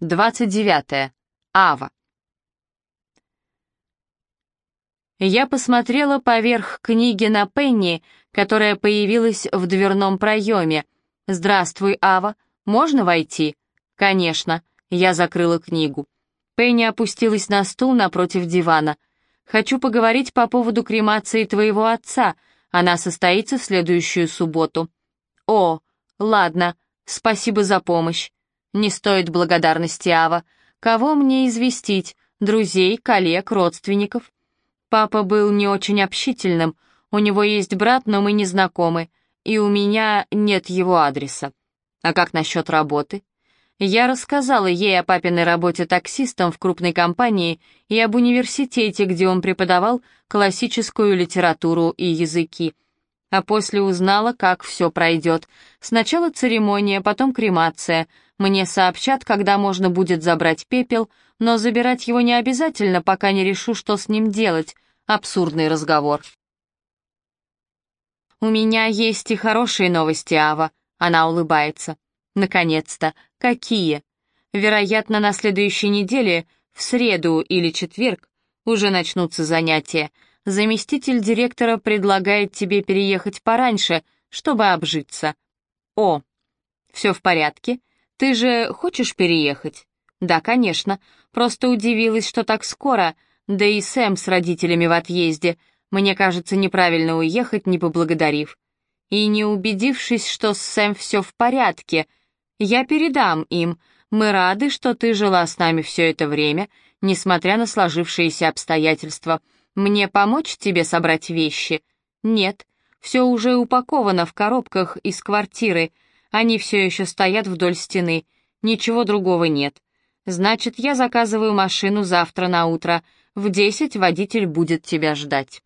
29. Ава. Я посмотрела поверх книги на Пенни, которая появилась в дверном проеме. «Здравствуй, Ава. Можно войти?» «Конечно». Я закрыла книгу. Пенни опустилась на стул напротив дивана. «Хочу поговорить по поводу кремации твоего отца. Она состоится в следующую субботу». «О, ладно. Спасибо за помощь. Не стоит благодарности, Ава. Кого мне известить? Друзей, коллег, родственников? Папа был не очень общительным. У него есть брат, но мы не знакомы. И у меня нет его адреса. А как насчет работы? Я рассказала ей о папиной работе таксистом в крупной компании и об университете, где он преподавал классическую литературу и языки а после узнала, как все пройдет. Сначала церемония, потом кремация. Мне сообщат, когда можно будет забрать пепел, но забирать его не обязательно, пока не решу, что с ним делать. Абсурдный разговор. «У меня есть и хорошие новости, Ава», — она улыбается. «Наконец-то. Какие?» «Вероятно, на следующей неделе, в среду или четверг, уже начнутся занятия. Заместитель директора предлагает тебе переехать пораньше, чтобы обжиться. О, все в порядке? Ты же хочешь переехать? Да, конечно. Просто удивилась, что так скоро. Да и Сэм с родителями в отъезде. Мне кажется, неправильно уехать, не поблагодарив. И не убедившись, что с Сэм все в порядке, я передам им. Мы рады, что ты жила с нами все это время, несмотря на сложившиеся обстоятельства — «Мне помочь тебе собрать вещи?» «Нет, все уже упаковано в коробках из квартиры. Они все еще стоят вдоль стены. Ничего другого нет. Значит, я заказываю машину завтра на утро. В десять водитель будет тебя ждать».